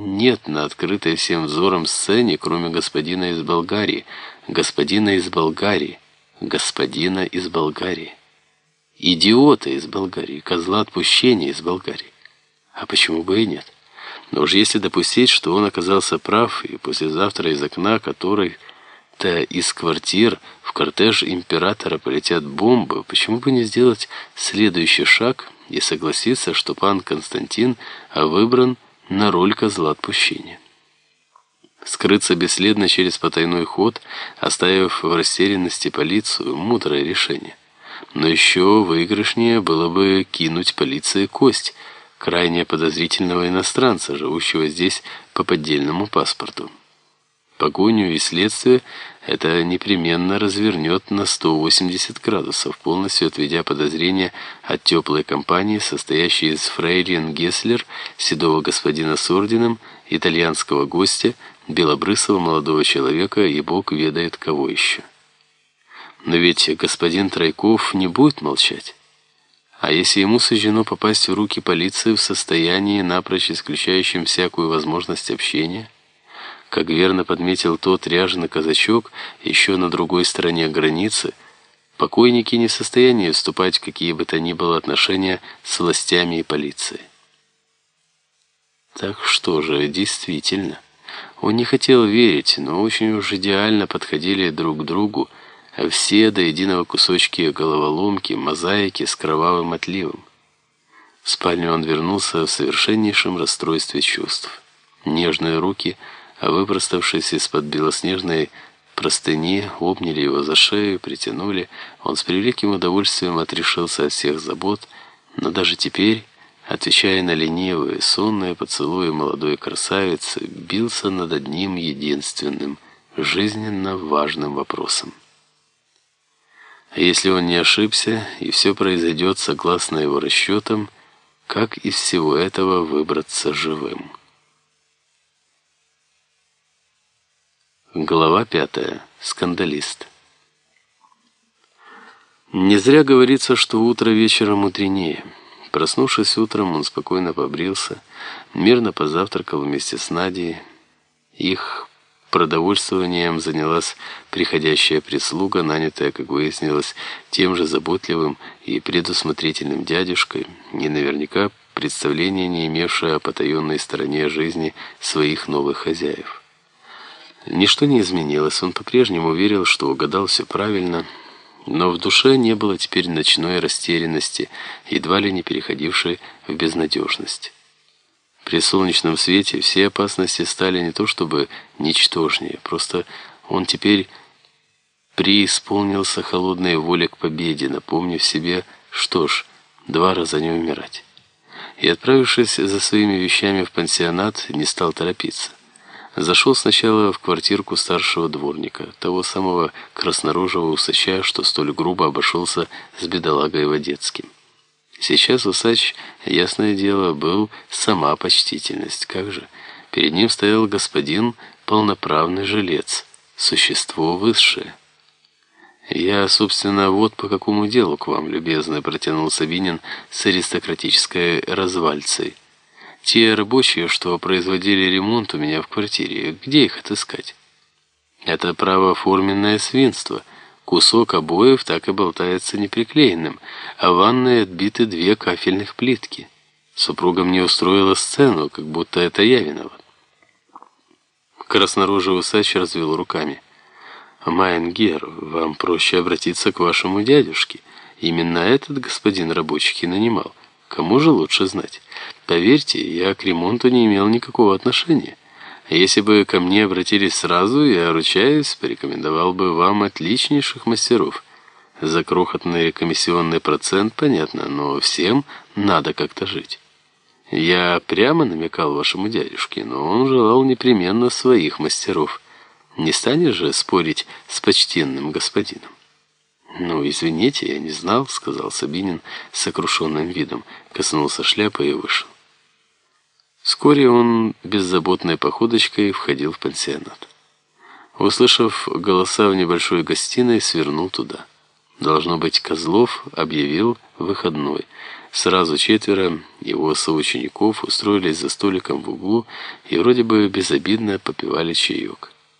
нет на открытой всем взором сцене, кроме господина из Болгарии, господина из Болгарии, господина из Болгарии, идиота из Болгарии, козла отпущения из Болгарии. А почему бы и нет? Но уж если допустить, что он оказался прав, и послезавтра из окна которой-то из квартир в кортеж императора полетят бомбы, почему бы не сделать следующий шаг и согласиться, что пан Константин выбран на роль козла отпущения? Скрыться бесследно через потайной ход, оставив в растерянности полицию, мудрое решение. Но еще выигрышнее было бы кинуть полиции кость – крайне подозрительного иностранца, живущего здесь по поддельному паспорту. Погоню и следствие это непременно развернет на 180 градусов, полностью отведя подозрения от теплой компании, состоящей из фрейлин Гесслер, седого господина с орденом, итальянского гостя, белобрысого молодого человека и бог ведает кого еще. Но ведь господин Тройков не будет молчать. А если ему суждено попасть в руки полиции в состоянии, напрочь исключающем всякую возможность общения? Как верно подметил тот ряженый казачок еще на другой стороне границы, покойники не в состоянии вступать в какие бы то ни было отношения с властями и полицией. Так что же, действительно, он не хотел верить, но очень уж идеально подходили друг к другу, все до единого кусочки головоломки, мозаики с кровавым отливом. В спальню он вернулся в совершеннейшем расстройстве чувств. Нежные руки, выпроставшись из-под белоснежной простыни, обняли его за шею, притянули. Он с превеликим удовольствием отрешился от всех забот, но даже теперь, отвечая на ленивые, сонные поцелуи молодой красавицы, бился над одним единственным, жизненно важным вопросом. А если он не ошибся, и все произойдет согласно его расчетам, как из всего этого выбраться живым? Глава пятая. Скандалист. Не зря говорится, что утро вечером мудренее. Проснувшись утром, он спокойно побрился, мирно позавтракал вместе с Надей. Их Продовольствованием занялась приходящая прислуга, нанятая, как выяснилось, тем же заботливым и предусмотрительным дядюшкой, и наверняка представления не имевшая о потаенной стороне жизни своих новых хозяев. Ничто не изменилось, он по-прежнему верил, что угадал все правильно, но в душе не было теперь ночной растерянности, едва ли не переходившей в безнадежность. При солнечном свете все опасности стали не то чтобы ничтожнее, просто он теперь преисполнился холодной воли к победе, напомнив себе, что ж, два раза не умирать. И, отправившись за своими вещами в пансионат, не стал торопиться. Зашел сначала в квартирку старшего дворника, того самого краснорожего усача, что столь грубо обошелся с бедолагой Водецким. Сейчас усач, ясное дело, был сама почтительность. Как же? Перед ним стоял господин полноправный жилец, существо высшее. «Я, собственно, вот по какому делу к вам, любезно», протянул Сабинин с аристократической развальцей. «Те рабочие, что производили ремонт у меня в квартире, где их отыскать?» «Это право форменное свинство», Кусок обоев так и болтается неприклеенным, а в ванной отбиты две кафельных плитки. Супруга мне устроила сцену, как будто это я виноват. Краснорожий усач развел руками. «Майнгер, вам проще обратиться к вашему дядюшке. Именно этот господин рабочих и нанимал. Кому же лучше знать? Поверьте, я к ремонту не имел никакого отношения. Если бы ко мне обратились сразу, я, ручаюсь, порекомендовал бы вам отличнейших мастеров. За крохотный комиссионный процент, понятно, но всем надо как-то жить. Я прямо намекал вашему дядюшке, но он желал непременно своих мастеров. Не станешь же спорить с почтенным господином? «Ну, извините, я не знал», — сказал Сабинин с сокрушенным видом, коснулся шляпы и вышел. Вскоре он беззаботной походочкой входил в пансионат. Услышав голоса в небольшой гостиной, свернул туда. Должно быть, Козлов объявил выходной. Сразу четверо его соучеников устроились за столиком в углу и вроде бы безобидно попивали чаек.